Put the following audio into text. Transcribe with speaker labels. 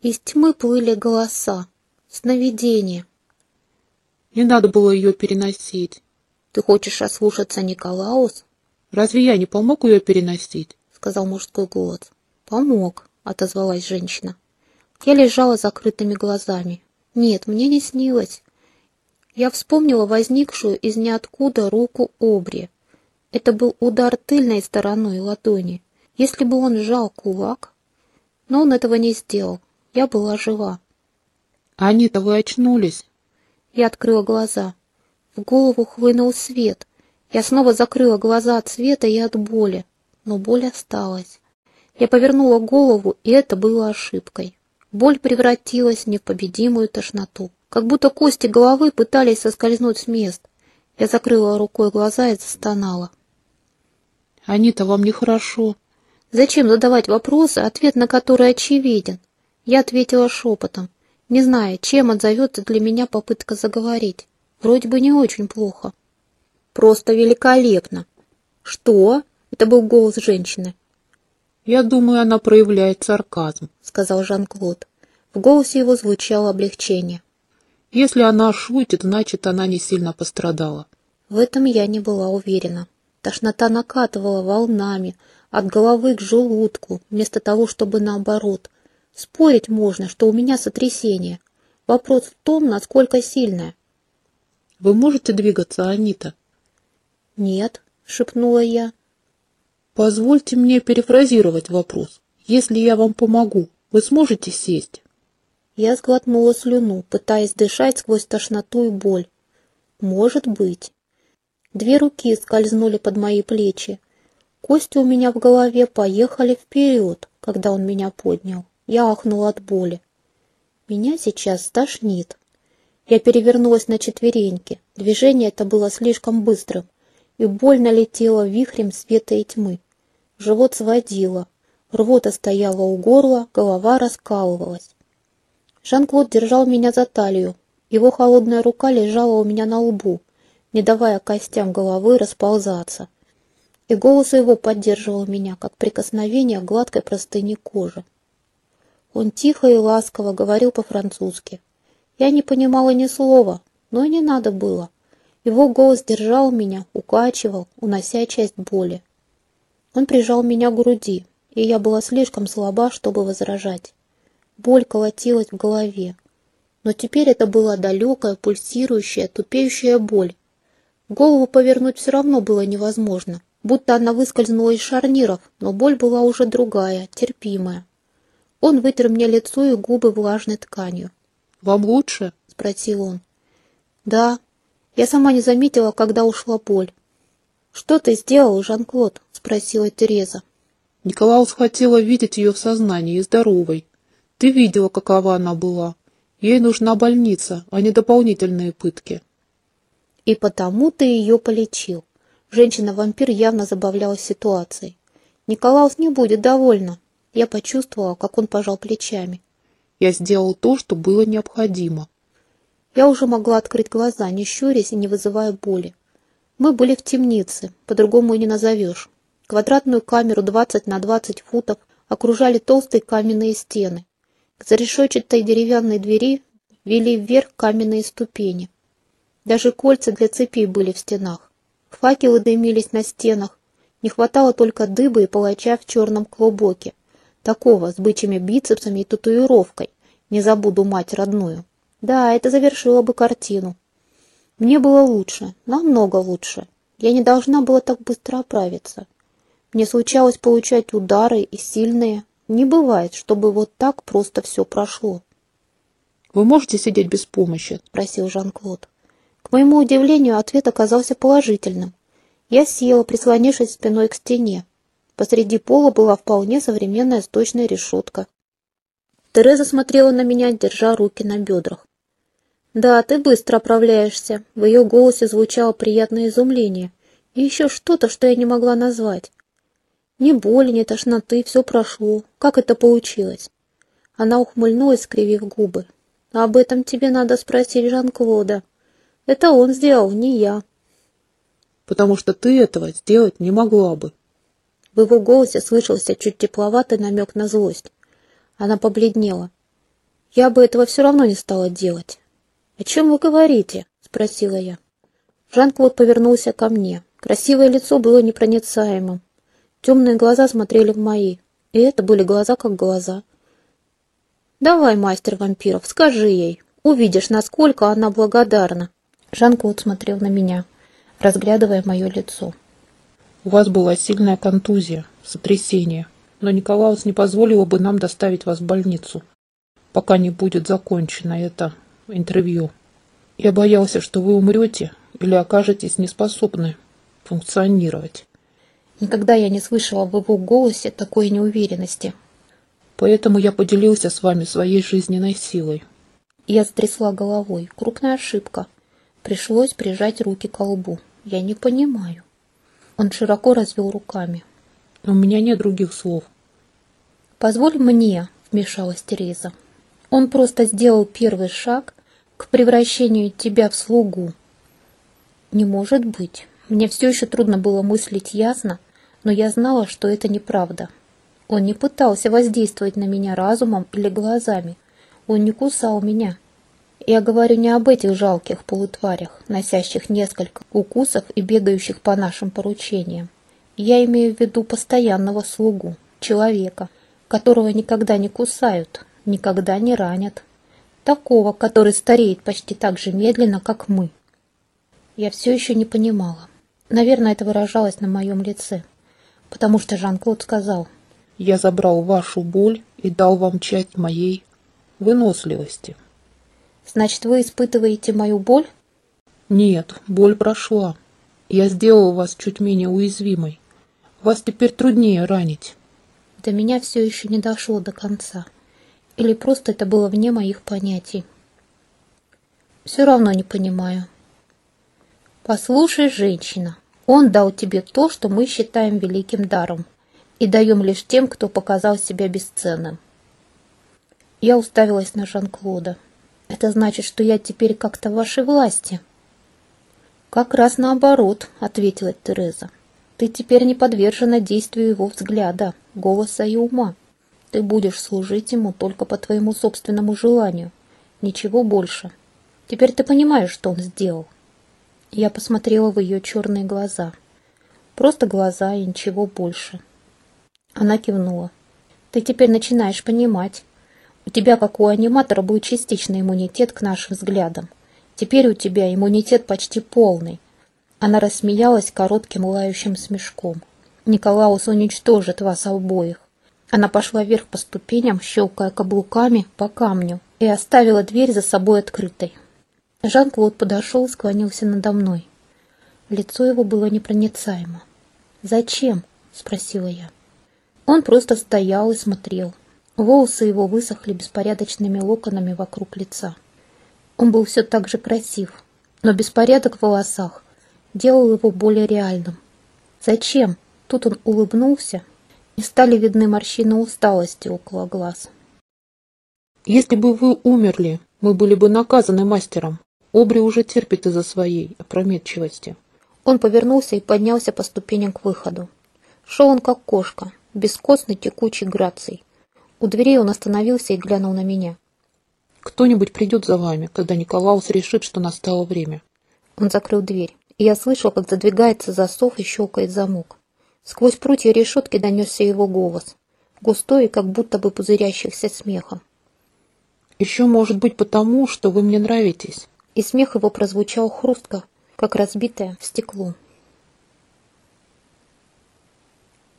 Speaker 1: Из тьмы плыли голоса. Сновидения.
Speaker 2: Не надо было ее переносить.
Speaker 1: Ты хочешь ослушаться Николаус?
Speaker 2: Разве я не помог ее переносить?
Speaker 1: Сказал мужской голос. Помог, отозвалась женщина. Я лежала с закрытыми глазами. Нет, мне не снилось. Я вспомнила возникшую из ниоткуда руку Обри. Это был удар тыльной стороной ладони. Если бы он сжал кулак... Но он этого не сделал. Я была жива.
Speaker 2: Они-то вы очнулись.
Speaker 1: Я открыла глаза. В голову хлынул свет. Я снова закрыла глаза от света и от боли. Но боль осталась. Я повернула голову, и это было ошибкой. Боль превратилась в непобедимую тошноту. Как будто кости головы пытались соскользнуть с мест. Я закрыла рукой глаза и застонала.
Speaker 2: «Они-то вам нехорошо».
Speaker 1: Зачем задавать вопросы, ответ на которые очевиден? Я ответила шепотом, не зная, чем отзовется для меня попытка заговорить. Вроде бы не очень плохо. Просто великолепно. Что? Это был голос женщины.
Speaker 2: Я думаю, она проявляет сарказм,
Speaker 1: сказал Жан-Клод. В голосе его звучало облегчение.
Speaker 2: Если она шутит, значит, она не сильно пострадала.
Speaker 1: В этом я не была уверена. Тошнота накатывала волнами, от головы к желудку, вместо того, чтобы наоборот. Спорить можно, что у меня сотрясение. Вопрос в том, насколько сильное.
Speaker 2: «Вы можете двигаться, Анита?»
Speaker 1: «Нет», — шепнула я.
Speaker 2: «Позвольте мне перефразировать вопрос. Если я вам помогу, вы сможете сесть?»
Speaker 1: Я сглотнула слюну, пытаясь дышать сквозь тошноту и боль. «Может быть». Две руки скользнули под мои плечи. Кости у меня в голове поехали вперед, когда он меня поднял. Я ахнула от боли. Меня сейчас стошнит. Я перевернулась на четвереньки. Движение это было слишком быстрым, и боль налетела вихрем света и тьмы. Живот сводило, рвота стояла у горла, голова раскалывалась. Жан-Клод держал меня за талию. Его холодная рука лежала у меня на лбу, не давая костям головы расползаться и голос его поддерживал меня, как прикосновение гладкой простыни кожи. Он тихо и ласково говорил по-французски. Я не понимала ни слова, но и не надо было. Его голос держал меня, укачивал, унося часть боли. Он прижал меня к груди, и я была слишком слаба, чтобы возражать. Боль колотилась в голове. Но теперь это была далекая, пульсирующая, тупеющая боль. Голову повернуть все равно было невозможно будто она выскользнула из шарниров, но боль была уже другая, терпимая. Он вытер мне лицо и губы влажной тканью.
Speaker 2: «Вам лучше?»
Speaker 1: — спросил он. «Да. Я сама не заметила, когда ушла боль». «Что ты сделал, Жан-Клод?» — спросила Тереза.
Speaker 2: Николаус хотела видеть ее в сознании и здоровой. Ты видела, какова она была. Ей нужна больница, а не дополнительные пытки.
Speaker 1: И потому ты ее полечил. Женщина-вампир явно забавлялась ситуацией. Николаус не будет довольна. Я почувствовала, как он пожал плечами.
Speaker 2: Я сделал то, что было необходимо.
Speaker 1: Я уже могла открыть глаза, не щурясь и не вызывая боли. Мы были в темнице, по-другому и не назовешь. Квадратную камеру 20 на 20 футов окружали толстые каменные стены. К зарешетчатой деревянной двери вели вверх каменные ступени. Даже кольца для цепей были в стенах. Факелы дымились на стенах. Не хватало только дыбы и палача в черном клубоке. Такого, с бычьими бицепсами и татуировкой. Не забуду мать родную. Да, это завершило бы картину. Мне было лучше, намного лучше. Я не должна была так быстро оправиться. Мне случалось получать удары и сильные. Не бывает, чтобы вот так просто все прошло.
Speaker 2: «Вы можете сидеть без помощи?»
Speaker 1: — спросил Жан-Клод. К моему удивлению, ответ оказался положительным. Я села, прислонившись спиной к стене. Посреди пола была вполне современная сточная решетка. Тереза смотрела на меня, держа руки на бедрах. «Да, ты быстро оправляешься», — в ее голосе звучало приятное изумление. И еще что-то, что я не могла назвать. Ни боли, ни тошноты, все прошло. Как это получилось? Она ухмыльнулась, скривив губы. «Об этом тебе надо спросить Жан-Клода». Это он сделал, не я.
Speaker 2: Потому что ты этого сделать не могла бы.
Speaker 1: В его голосе слышался чуть тепловатый намек на злость. Она побледнела. Я бы этого все равно не стала делать. «О чем вы говорите?» — спросила я. Жан-Клод повернулся ко мне. Красивое лицо было непроницаемым. Темные глаза смотрели в мои. И это были глаза как глаза. «Давай, мастер вампиров, скажи ей. Увидишь, насколько она благодарна». Жан-Клод смотрел на меня, разглядывая мое лицо.
Speaker 2: «У вас была сильная контузия, сотрясение, но Николаус не позволил бы нам доставить вас в больницу, пока не будет закончено это интервью. Я боялся, что вы умрете или окажетесь неспособны функционировать.
Speaker 1: Никогда я не слышала в его голосе такой неуверенности.
Speaker 2: Поэтому я поделился с вами своей жизненной силой.
Speaker 1: Я стрясла головой. Крупная ошибка. Пришлось прижать руки к лбу. Я не понимаю. Он широко развел руками.
Speaker 2: У меня нет других слов.
Speaker 1: Позволь мне, вмешалась Тереза. Он просто сделал первый шаг к превращению тебя в слугу. Не может быть. Мне все еще трудно было мыслить ясно, но я знала, что это неправда. Он не пытался воздействовать на меня разумом или глазами. Он не кусал меня. Я говорю не об этих жалких полутварях, носящих несколько укусов и бегающих по нашим поручениям. Я имею в виду постоянного слугу, человека, которого никогда не кусают, никогда не ранят. Такого, который стареет почти так же медленно, как мы. Я все еще не понимала. Наверное, это выражалось на моем лице, потому что Жан-Клод сказал,
Speaker 2: «Я забрал вашу боль и дал вам часть моей выносливости».
Speaker 1: «Значит, вы испытываете мою боль?»
Speaker 2: «Нет, боль прошла. Я сделал вас чуть менее уязвимой. Вас теперь труднее ранить».
Speaker 1: До меня все еще не дошло до конца. Или просто это было вне моих понятий. Все равно не понимаю. Послушай, женщина, он дал тебе то, что мы считаем великим даром, и даем лишь тем, кто показал себя бесценным. Я уставилась на Жан-Клода. Это значит, что я теперь как-то в вашей власти. Как раз наоборот, ответила Тереза. Ты теперь не подвержена действию его взгляда, голоса и ума. Ты будешь служить ему только по твоему собственному желанию. Ничего больше. Теперь ты понимаешь, что он сделал. Я посмотрела в ее черные глаза. Просто глаза и ничего больше. Она кивнула. Ты теперь начинаешь понимать. У тебя, как у аниматора, был частичный иммунитет к нашим взглядам. Теперь у тебя иммунитет почти полный. Она рассмеялась коротким лающим смешком. Николаус уничтожит вас обоих. Она пошла вверх по ступеням, щелкая каблуками по камню, и оставила дверь за собой открытой. Жан-Клод подошел и склонился надо мной. Лицо его было непроницаемо. «Зачем?» — спросила я. Он просто стоял и смотрел. Волосы его высохли беспорядочными локонами вокруг лица. Он был все так же красив, но беспорядок в волосах делал его более реальным. «Зачем?» Тут он улыбнулся и стали видны морщины усталости около глаз.
Speaker 2: «Если бы вы умерли, мы были бы наказаны мастером. Обри уже терпит из-за своей опрометчивости».
Speaker 1: Он повернулся и поднялся по ступеням к выходу. Шел он как кошка, бескостной текучей грацией. У дверей он остановился и глянул на меня.
Speaker 2: «Кто-нибудь придет за вами, когда Николаус решит, что настало время».
Speaker 1: Он закрыл дверь, и я слышал, как задвигается засов и щелкает замок. Сквозь прутья решетки донесся его голос, густой и как будто бы пузырящихся смехом.
Speaker 2: «Еще может быть потому, что вы мне нравитесь».
Speaker 1: И смех его прозвучал хрустко, как разбитое в стекло.